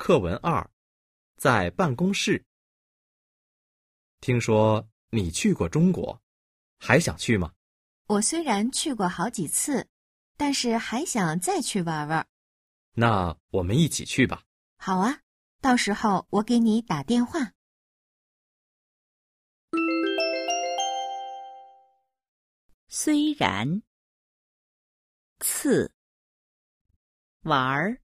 课文二，在办公室。听说你去过中国，还想去吗？我虽然去过好几次，但是还想再去玩玩。那我们一起去吧。好啊，到时候我给你打电话。虽然，次，玩儿。